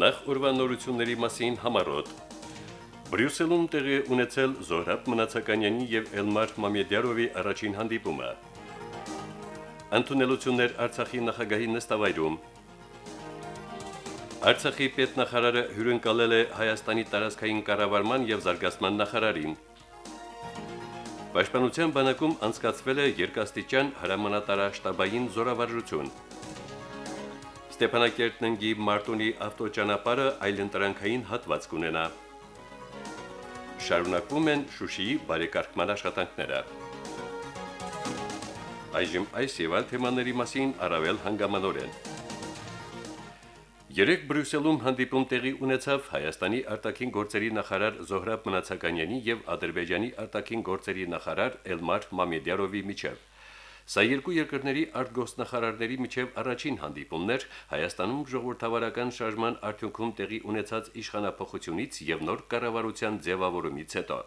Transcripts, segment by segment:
Նախ ուրվանորությունների մասին համարոտ։ Բրյուսելում տեղի ունեցել Զոհրաբ Մնացականյանի եւ Էլմար Մամեդյարովի առաջին հանդիպումը։ Անտունելություններ Արցախի նախագահի նստավայրում։ Արցախի պետնախարարը հյուրընկալել է Հայաստանի տարածքային կառավարման եւ զարգացման նախարարին։ Պաշտպանության բանակում անցկացվել է երկաստիճան հրամանատարաշտաբային զորավարժություն։ Ստեփանակերտն ընկի Մարտունի ավտոճանապարհը այլընտրանքային հատված կունենա։ Շարունակվում են Շուշիի բարեկարգման աշխատանքները։ Այժմ այս եւ այլ թեմաների մասին առավել հանգամանորեն։ Երեք Բրյուսելում հանդիպում տեղի ունեցավ Հայաստանի արտաքին գործերի նախարար Զոհրաբ Մնացականյանի եւ Ադրբեջանի արտաքին գործերի նախարար Էլմար Մամեդյարովի միջև։ Սա երկու երկրների արտգործնախարարների միջև առաջին հանդիպումն էր Հայաստանում ժողովրդավարական շարժման արդյունքում տեղի ունեցած իշխանապողությունից եւ նոր կառավարության ձևավորումից հետո։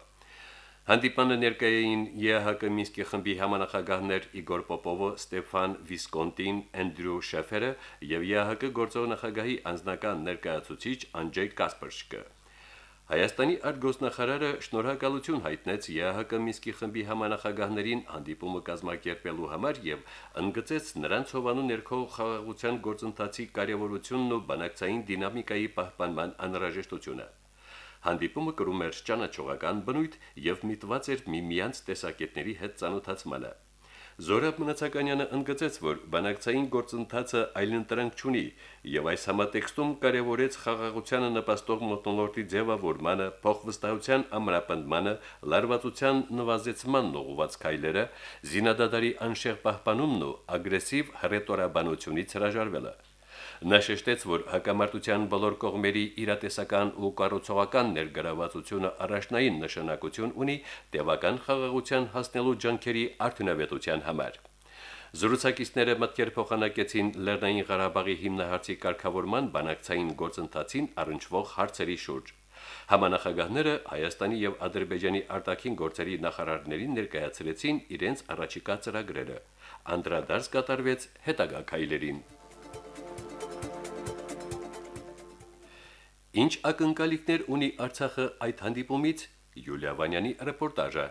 Հանդիպանը ներկայային ԵՀԿ Մինսկի խմբի համանախագահներ Իգոր Պոպովը, Ստեփան Վիսկոնտին, Էնդրյու Շեֆերը եւ ԵՀԿ գործող նախագահի անձնական ներկայացուցիչ Անջեյ Կասպերշկը։ Հայաստանի արտգոսնախարարը շնորհակալություն հայտնեց ԵՀԿ Մինսկի խմբի համանախագահներին հանդիպումը կազմակերպելու համար եւ ընդգծեց նրանց հովանու ներքո խաղաղության գործընթացի կարևորությունն ու բանակցային դինամիկայի պահպանման անհրաժեշտությունը։ Հանդիպումը կրում էր ճանաչողական բնույթ եւ միտված էր միմյանց տեսակետների հետ ծանոթացմանը։ Զորապ Մնացականյանը ընդգծեց, որ բանակցային գործընթացը այլընտրանք չունի եւ այս համատեքստում կարևորեց խաղաղությանը նպաստող մոտոնորտի ձևավորմանը, փոխվստահության ամրապնդմանը, լարվածության նվազեցմանն ուղղված քայլերը, զինադադարի անշեղ պահպանումն ու ագրեսիվ հռետորաբանությունից հրաժարվելը։ Նա շեշտեց, որ հակամարտության բոլոր կողմերի իրատեսական ու կառուցողական ներգրավվածությունը առաջնային նշանակություն ունի տևական խաղաղության հասնելու ջանքերի արդյունավետության համար։ Զրուցակիցները մտքեր փոխանակեցին Լեռնային Ղարաբաղի հիմնահարցի կարգավորման բանակցային գործընթացին առնչվող հարցերի շուրջ։ Համանախագահները Հայաստանի եւ Ադրբեջանի արտաքին գործերի նախարարներին ներկայացրեցին իրենց առաջիկա ծրագրերը։ Անդրադարձ կատարվեց հետագա քայլերին։ Ինչ ակնկալիքներ ունի Արցախը այդ հանդիպումից Յուլիա Վանյանի ռեպորտաժը։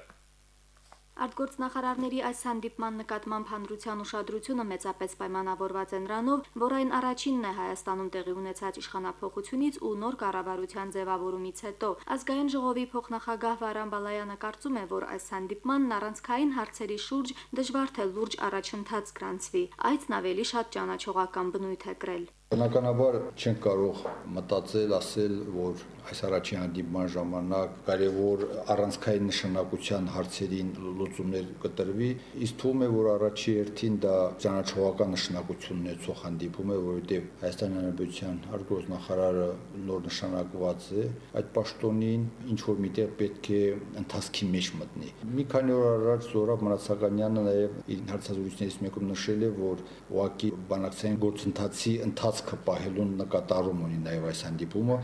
Արտգործնախարարների այս հանդիպման նկատմամբ հանրության ուշադրությունը մեծապես պայմանավորված է նրանով, որ այն առաջինն է Հայաստանում տեղի ունեցած իշխանապողությունից ու նոր կառավարության ձևավորումից հետո։ Ազգային ժողովի փոխնախագահ Վարան Բալայանը կարծում է, որ այս հանդիպմանն առանցքային հարցերի շուրջ դժվար թե լուրջ առաջընթաց գրանցվի։ Այդն ավելի շատ ճանաչողական բնույթ է կրել։ Բնականաբար չենք կարող մտածել, ասել, որ այս առաջին հանդիպման ժամանակ կարևոր առանցքային նշանակության հարցերին լուծումներ կտրվի, իսկ թվում է, որ առաջի հերթին դա ճանաչողական նշանակություն ունեցող հանդիպում է, որովհետև Հայաստանի Հանրապետության արտգործնախարարը նոր նշանակված է, այդ պաշտոնին ինչ որ միտեղ պետք է ընթացքի մեջ մտնի։ Մի քանի օր առաջ Զորաբ Մնացականյանը նաև իր հարցազրույցներից մեկում նշել է, որ ուղակի բանակցային գործընթացի ընթաց տարածքը պահելուն նկատառում ունի նաև այս հանդիպումը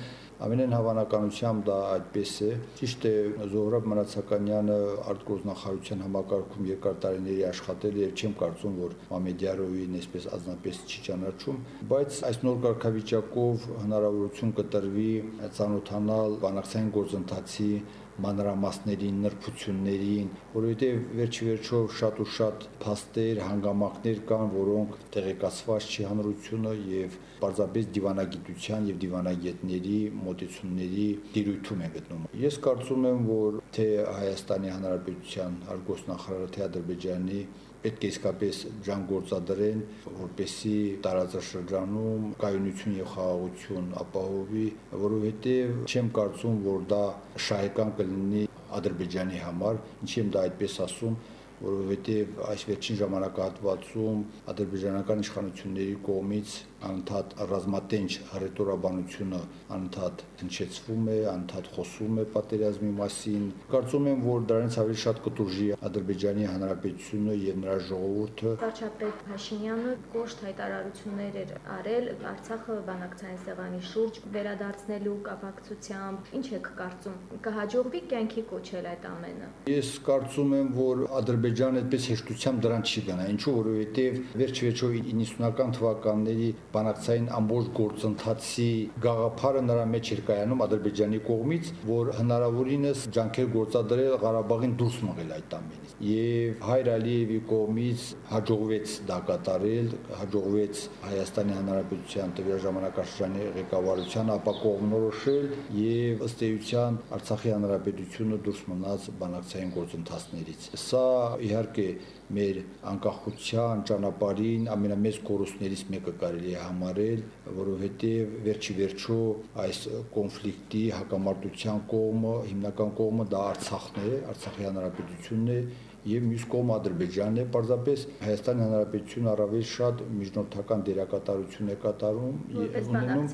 ամենայն հավանականությամբ դա այդպես է ճիշտ է Զոհրաբ Մնացականյանը արտգործնախարարության համակարգում երկար տարիների աշխատել եւ չեմ կարծում որ Մամեդյարովին այսպես ազնապես չի ճանաչում բայց այս նոր կարգավիճակով հնարավորություն կտրվի ցանոթանալ բանակցային գործընթացի մանրամասներին, նրբություններին, որովհետև վերջի վերջով շատ ու շատ փաստեր, հանգամանքներ կան, որոնք տեղեկացված չի հանրությունը եւ պարզապես դիվանագիտության եւ դիվանագետների մոտեցումների դիրույթում է գտնում։ Ես կարծում եմ, որ թե Հայաստանի Հանրապետության արգոսնախարարը թե Ադրբեջանի պետք է իսկապես ջան գործադրեն, որպեսի տարածաշրջանում կայունություն եւ խաղաղություն ապահովի, որովհետեւ չեմ կարծում, որ դա շահեկան կլինի Ադրբեջանի համար, ինչի եմ դա այդպես ասում, որովհետև այս վերջին ժամանակահատվածում ադրբեջանական իշխանությունների կողմից անընդհատ ռազմատենչ ռետորաբանությունը անընդհատ հնչեցվում է, անընդհատ խոսում է պատերազմի մասին։ Կարծում եմ, որ դրանից ավելի շատ կտուրժի Ադրբեջանի Հանրապետությունը եւ նրա ժողովուրդը։ Վարչապետ Փաշինյանը կոշտ հայտարարություններ էր արել Արցախը բանակցային սեղանի շուրջ վերադարձնելու կապակցությամբ։ Ինչ եք կարծում, կհաջողվի կյանքի կոչել այդ ամենը։ Ես կարծում եմ, որ Ադրբեջանը այդպես հեշտությամբ դրան չի գնա։ Ինչու որովհետև վերջ-վերջո 90-ական թվականների բանակցային ամբողջ գործընթացի գաղափարը նրա մեջ էր կայանում Ադրբեջանի կողմից, որ հնարավորինս ջանքեր գործադրել Ղարաբաղին դուրս մղել այդ ամենից։ Եվ Հայր Ալիևի կողմից հաջողվեց դա կատարել, հաջողվեց Հայաստանի Հանրապետության տվյալ ժամանակաշրջանի ղեկավարությանը ապա կողմնորոշել եւ ըստ էության Արցախի Հանրապետությունը դուրս մնաց բանակցային գործընթացներից։ Սա իհարկե մեր անկախության ճանապարհին ամենամեծ կորուստներից մեկը կարելի է համարել, որովհետև վերջի վերջո այս կոնֆլիկտի հակամարտության կողմը, հիմնական կողմը դա Արցախն է, Արցախի հանրապետությունն է եւ մյուս կողմը Ադրբեջանն է, պարզապես Հայաստանի Հանրապետությունը առավել շատ միջնորդական դերակատարություն է կատարում ունենում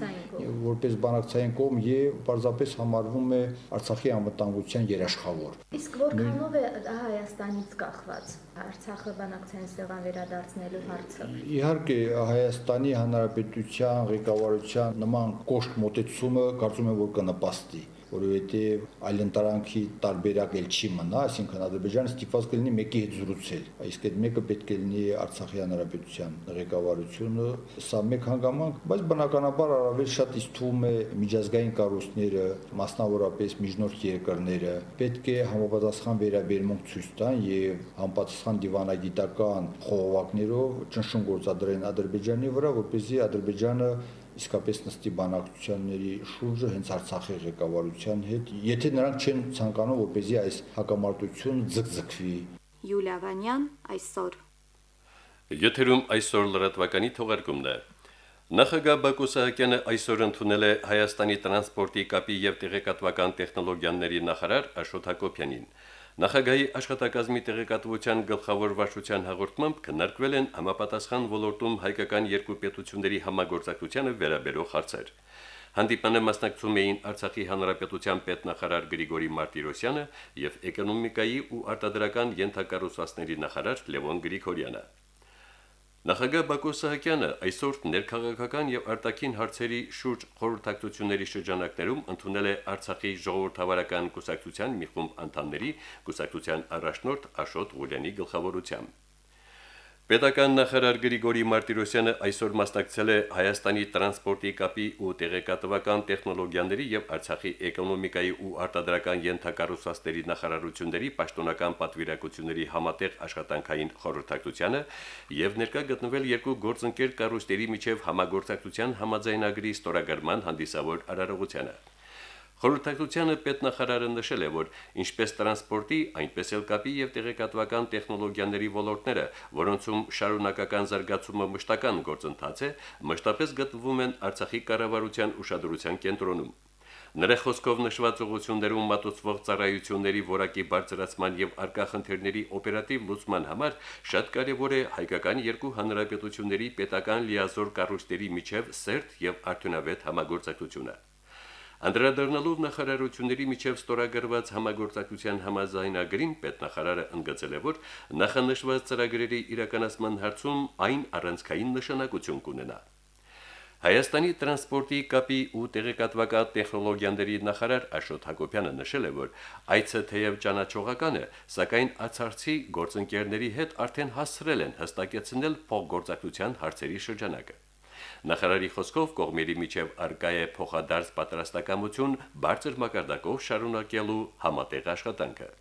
որպես բանակցային կողմ եւ պարզապես համարվում է Արցախի անվտանգության երաշխավոր։ Իսկ որքանով է Հայաստանից կախված Արցախը բանակցային սեղան վերադարձնելու հարցը։ Իհարկե Հայաստանի Հանրապետության ղեկավարության նման կոշտ մոտեցումը կարծում եմ որ կնպաստի որովհետև այլընտրանքի տարբերակ էլ չի մնա, այսինքն Ադրբեջանը ստիպված կլինի մեկի հետ զրուցել։ Իսկ այդ մեկը պետք է լինի Արցախի հանրապետության ղեկավարությունը, սա մեկ հանգամանք, բայց բնականաբար առավել շատ իսկ թվում է միջազգային կառույցները, մասնավորապես միջնորդ երկրները պետք է համապատասխան վերաբերմունք ցույց տան եւ համապատասխան դիվանագիտական խողովակներով ճնշում գործադրեն Ադրբեջանի վրա, որպեսզի Ադրբեջանը իսկապես նստի բանակցությունների շուրջը հենց Արցախի ղեկավարության հետ, եթե նրանք չեն ցանկանում, որպեսզի այս հակամարտությունը ձգձգվի։ Յուլիա Վանյան այսօր։ Եթերում այսօր լրատվականի թողարկումն է։ Նախագահ Բակո Սահակյանը այսօր ընդունել է Հայաստանի տրանսպորտի կապի եւ տեղեկատվական տեխնոլոգիաների նախարար Աշոտ Հակոբյանին։ Նախագահի աշխատակազմի տեղեկատվության գլխավոր վարչության հաղորդմամբ քննարկվել են համապատասխան ոլորտում հայկական երկու պետությունների համագործակցությանը վերաբերող հարցեր։ Հանդիպանը մասնակցում էին Արցախի հանրապետության պետնախարար Գրիգորի Մարտիրոսյանը եւ էկոնոմիկայի ու արտադրական յենթակառուցվածքների նախարար Լևոն Գրիգորյանը։ Նախագահ Բակո Սահակյանը այսօր ներքաղաքական եւ արտաքին հարցերի շուրջ խորհրդակցությունների շրջանակներում ընդունել է Արցախի ժողովրդավարական կուսակցության մի խումբ անդամների կուսակցության առաջնորդ Աշոտ Ղուլյանի գլխավորությամբ։ Պետական նախարար Գրիգորի Մարտիրոսյանը այսօր մասնակցել է Հայաստանի տրանսպորտի կապի ու տեղեկատվական տեխնոլոգիաների եւ Արցախի էկոնոմիկայի ու արտադրական յենթակառուցվածքների նախարարությունների պաշտոնական պատվիրակությունների համատեղ աշխատանքային խորհրդակցությանը եւ ներկա գտնվել երկու գործընկեր կառույցների միջև համագործակցության համաձայնագրի ստորագրման հանդիսավոր արարողությանը։ Խորհրդակցությանը պետնախարարը նշել է, որ ինչպես տրանսպորտի, այնպես էլ կապի եւ տեղեկատվական տեխնոլոգիաների ոլորտները, որոնցում շարունակական զարգացումը մշտական գործընթաց է, մշտապես գտնվում են Արցախի կառավարության ուշադրության կենտրոնում։ Նրա խոսքով նշված ուղություններում մատուցվող ծառայությունների որակի բարձրացման եւ արկա խնդիրների օպերատիվ լուծման համար շատ կարեւոր է հայկական երկու հանրապետությունների պետական լիազոր կառույցների միջև սերտ եւ արդյունավետ համագործակցությունը։ Անդրադառնալով նախարարությունների միջև ստորագրված համագործակցության համաձայնագրին պետնախարարը ընդգծել է, որ նախանշված ծրագրերի իրականացման հարցում այն առանցքային նշանակություն կունենա։ Հայաստանի տրանսպորտի կապի ու տեղեկատվական տեխնոլոգիաների նախարար Աշոտ Հակոբյանը նշել է, որ այցը թեև ճանաչողական է, սակայն ացարցի գործընկերների հետ արդեն հասցրել են հստակեցնել փոխգործակցության հարցերի շրջանակը։ Նախարարի խոսքով կողմերի միջև արկա է փոխադարձ պատրաստակամություն բարձր մակարդակով շարունակելու համատեղ աշխատանքը։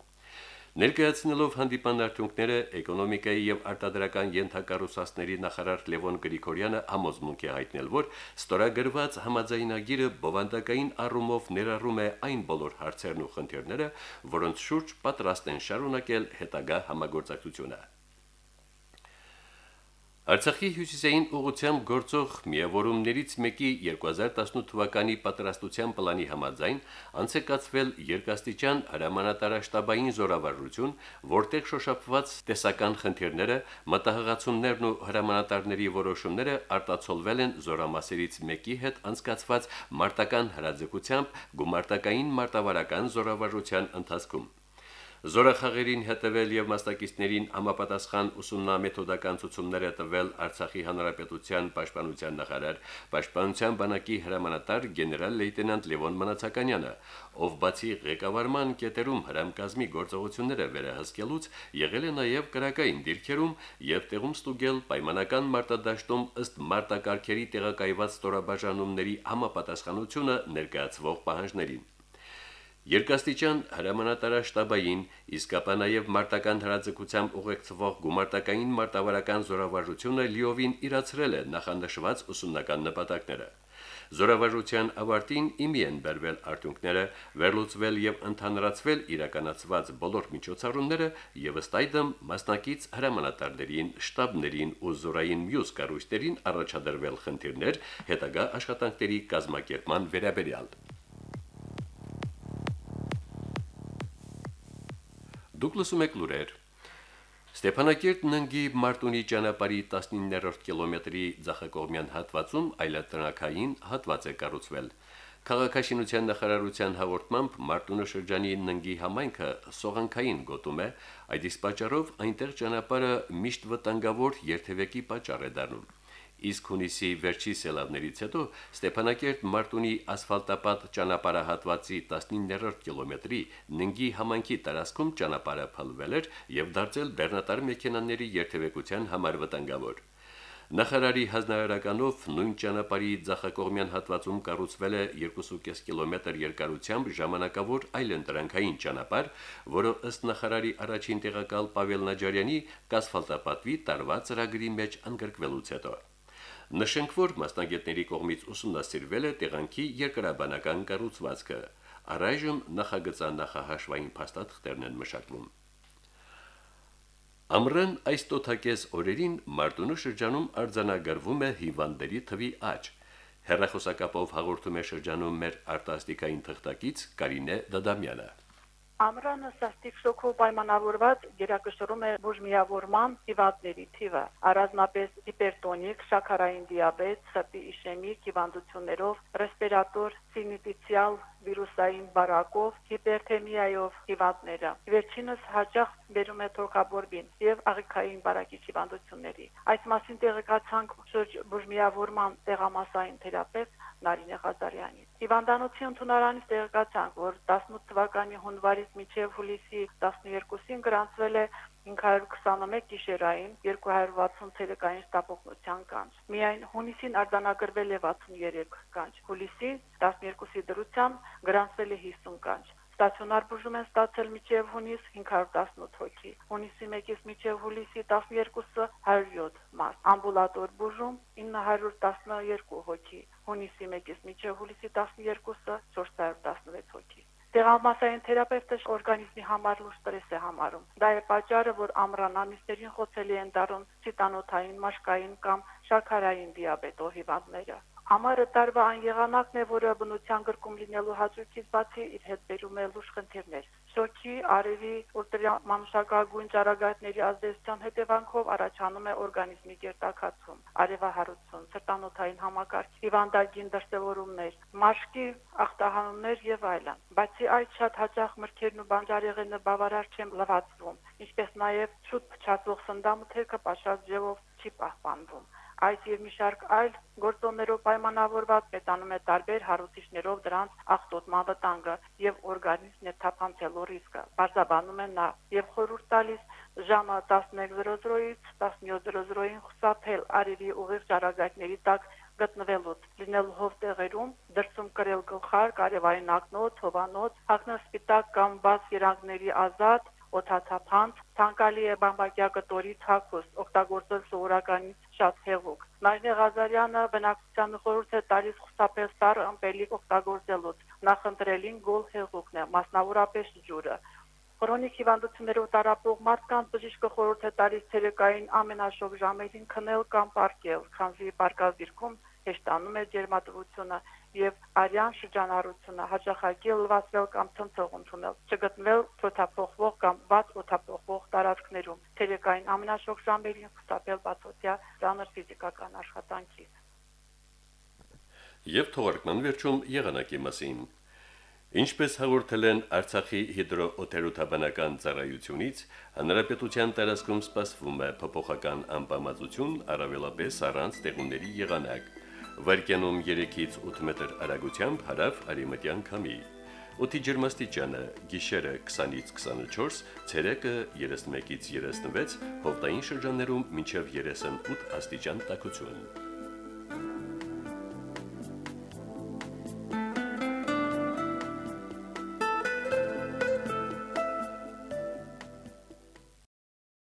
Ներկայացնելով հանդիպան արդյունքները էկոնոմիկայի եւ արտադրական յենթակառուցվածքների նախարար Լևոն Գրիգորյանը համոզմունք է հայտնել, որ ստորագրված համաձայնագիրը բովանդակային առումով ներառում է այն բոլոր հարցերն ու խնդիրները, որոնց շուրջ պատրաստ են շարունակել հետագա համագործակցությունը։ Արցախի հյուսիսային ուղությամբ գործող միավորումներից մեկի 2018 թվականի պատրաստության պլանի համաձայն անցեկացվել երկաստիճան հրամանատարաշտաբային զորավարություն, որտեղ շոշափված տեսական խնդիրները, մտահղացումներն ու հրամանատարների որոշումները արտացոլվել են զորամասերից մեկի հետ անցկացված մարտական հրաձգությամբ գումարտակային մարտավարական զորավարության ընթացքում։ Զորախաղերին հետևել եւ մասնակիցներին համապատասխան ուսումնամեթոդական ցուցումներ է տվել Արցախի հանրապետության պաշտպանության նախարար, պաշտպանության բանակի հրամանատար գեներալ լեյտենանտ Լևոն Մնացականյանը, ով բացի ղեկավարման կետերում հրամկազմի գործողությունները վերահսկելուց եղել է նաեւ կրակային դիրքերում եւ տեղում ստուգել պայմանական մարտադաշտում ըստ մարտակարգերի տեղակայված ստորաբաժանումների համապատասխանությունը ներկայացվող պահանջներին։ Երկաստիճան հրամանատարաշտաբային, իսկ ապա նաև մարտական հրաձգությամբ ուղեկցվող գումարտակային մարտավարական զորավարժությունը լիովին իրացրել է նախանշված ուսումնական նպատակները։ Զորավարժության ավարտին իմի են բերվել արդյունքները, վերլուծվել եւ ընդհանրացվել իրականացված բոլոր միջոցառումները եւ ըստ այդմ մասնակից հրամանատարներին, շտաբներին ու զորային մյուս կառույցներին առաջադրվել խնդիրներ հետագա աշխատանքների կազմակերպման վերաբերյալ։ Դուք լսում եք լուրեր։ Ստեփանակերտ ննգի Մարտունի ճանապարհի 19-րդ կիլոմետրի ցախակողմյան հատվածում այլատնակային հատված է կառուցվել։ Քաղաքաշինության նախարարության հաղորդմամբ Մարտունու շրջանի ննգի համայնքը սողանքային գոտում է, այդ իսկ պատճառով այնտեղ ճանապարհը միշտ վտանգավոր երթևեկի պատճառ է դառնում իսկ հունիսի վերջի սելավներից հետո Ստեփանակերտ Մարտունի ասֆալտապատ ճանապարհահատվածի 19-րդ կիլոմետրի Ննգի համանքի տարածքում ճանապարհը փլվել էր եւ դարձել բեռնատար մեքենաների երթևեկության համար վտանգավոր։ Նախարարի հանրարարականով նույն ճանապարհի ցախակողմյան հատվածում կառուցվել է 2.5 կիլոմետր երկարությամբ ժամանակավոր այլընտրանքային ճանապարհ, որը ըստ նախարարի առաջին տեղակալ Պավել Նաջարյանի կասֆալտապատվի տարվա ծրագրի մեջ ընդգրկվելուց հետո Նշենք, որ մասնագետների կողմից ուսումնասիրվել է տեղանքի երկրաբանական կառուցվածքը։ Առայժմ նախագծան նախահաշվային փաստաթղթերն են մշակվում։ Ամռան այս տոթակես օրերին Մարտունու շրջանում արձանագրվում է հիվանդների թվի աճ։ Հերրախոսակապով հաղորդում է շրջանում մեր արտասթիկային թղթակից Կարինե Դադամյանը։ Ամրանը սաստիկ շոկով պայմանավորված գերակշռում է բուժմիավորման հիվանդների թիվը։ Առանձնապես հիպերտոնիկ, շաքարային դիաբետ, սրտի իշեմիկ հիվանդություններով, ռեսպիրատոր սինիտիցիալ վիրուսային բարակով, հիպերթեմիայով հիվանդները։ Վերջինս հաճախ բերում է թոքաբորբին եւ աղիքային բարակի հիվանդությունների։ Այս մասին տեղեկացանք շուրջ բուժմիավորման տեղամասային թերապևտ Նարինե Ղազարյանից։ Հիվանդանոցի ընդունարանից տեղեկացանք, որ 18 թվականի հունվարից մինչև հուլիսի 12-ին գրանցվել է 521 գիշերային 260 ցելիկային շտապօգնության կանչ։ Միայն հունիսին արձանագրվել է 63 կանչ։ Հուլիսի 12-ի դրությամբ գրանցվել է 50 կանչ։ Ստացիոնար բուժում են ստացել միջև հունիս 518 հոգի, հունիսի 1-ից միջև հուլիսի 12-ը 107 մարդ, ամբուլատոր բուժում 912 հոգի, հունիսի 1-ից միջև հուլիսի 12-ը 416 հոգի։ Տեղամասային թերապևտը օրգանիզմի համար լուրջ ստրես է համարում։ Դա է պատճառը, որ ամռան ամիսներին խոցելի են դառնում ցիտանոթային, մաշկային կամ շաքարային դիաբետով հիվանդները։ Ամառը տարվա այն եղանակն է, որը բնության գրկում լինելու հաճույքից բացի իր հետ բերում է լուրջ խնդիրներ շոկի, արևի, ուլտրամանուշակագույն ճառագայթների ազդեցության հետևանքով առաջանում է օրգանիզմի գերտակացում, արևահարություն, սրտանոթային համակարգ, հիվանդագին դրսևորումներ, մաշկի ախտահանումներ եւ այլն։ Բացի այդ շատ հաճախ մրգերն ու բանջարեղենը բավարար չեն լվացվում, ինչպես նաեւ շուտ փչացող սնդամթերքը պաշած ջերով չի պահպանվում այս եւ մի շարք այլ գործոններով պայմանավորված պետանում է տարբեր հարուցիչներով դրանց ախտոտման վտանգը եւ օրգանիզմն է թափանցելու ռիսկը։ Բարձաբանում են նա. Եւ խորհուրդ տալիս ժամը 11:00-ից 17:00-ին խուսափել արևի ուղիղ ճառագայթների տակ գտնվելուց լինելու հով տեղերում դրսում կրել գլխար, կարևային ակնոց, հովանոց, հագնասպիտակ կամ բաց երանգների ազատ օթաթափանց, ցանկալի է բամբակյա կտորի ցակոս, օգտագործել սովորականից շատ հեղուկ։ Նայնե Ղազարյանը բնակչության խորհուրդ է տալիս խուսափել սար ըմպելիք օգտագործելուց։ Նախընտրելին գոլ հեղուկն է, մասնավորապես ջուրը։ Քրոնիկ հիվանդություններով տարապող մարդկանց բժիշկը խորհուրդ է տալիս ցերեկային ամենաշոգ ժամերին քնել կամ պարկել, քանզի պարկազիրքում հեշտանում է ջերմատվությունը եւ արյան շրջանառությունը հաջախակի լվացվել կամ ցնցող ընդունել չգտնվել թոթափողվող կամ բաց օթափողվող տարածքներում թերեկային ամենաշոգ ժամերին խստապել բացօթյա ծանր ֆիզիկական աշխատանքից Եվ թողարկման վերջում եղանակի մասին Ինչպես հաղորդել են Արցախի հիդրոօթերոթաբանական ծառայությունից, հնարապետության տարածքում սպասվում է փոփոխական անբավարարություն, առավելապես առանց տեղումների եղանակ։ Վարկյանում 3-ից 8 մետր արագությամբ հարավ արևմտյան քամի։ Օդի ջերմաստիճանը՝ գիշերը 20-ից 24, ցերեկը 31-ից 36, հովտային շրջաններում մինչև 38 աստիճան տաքություն։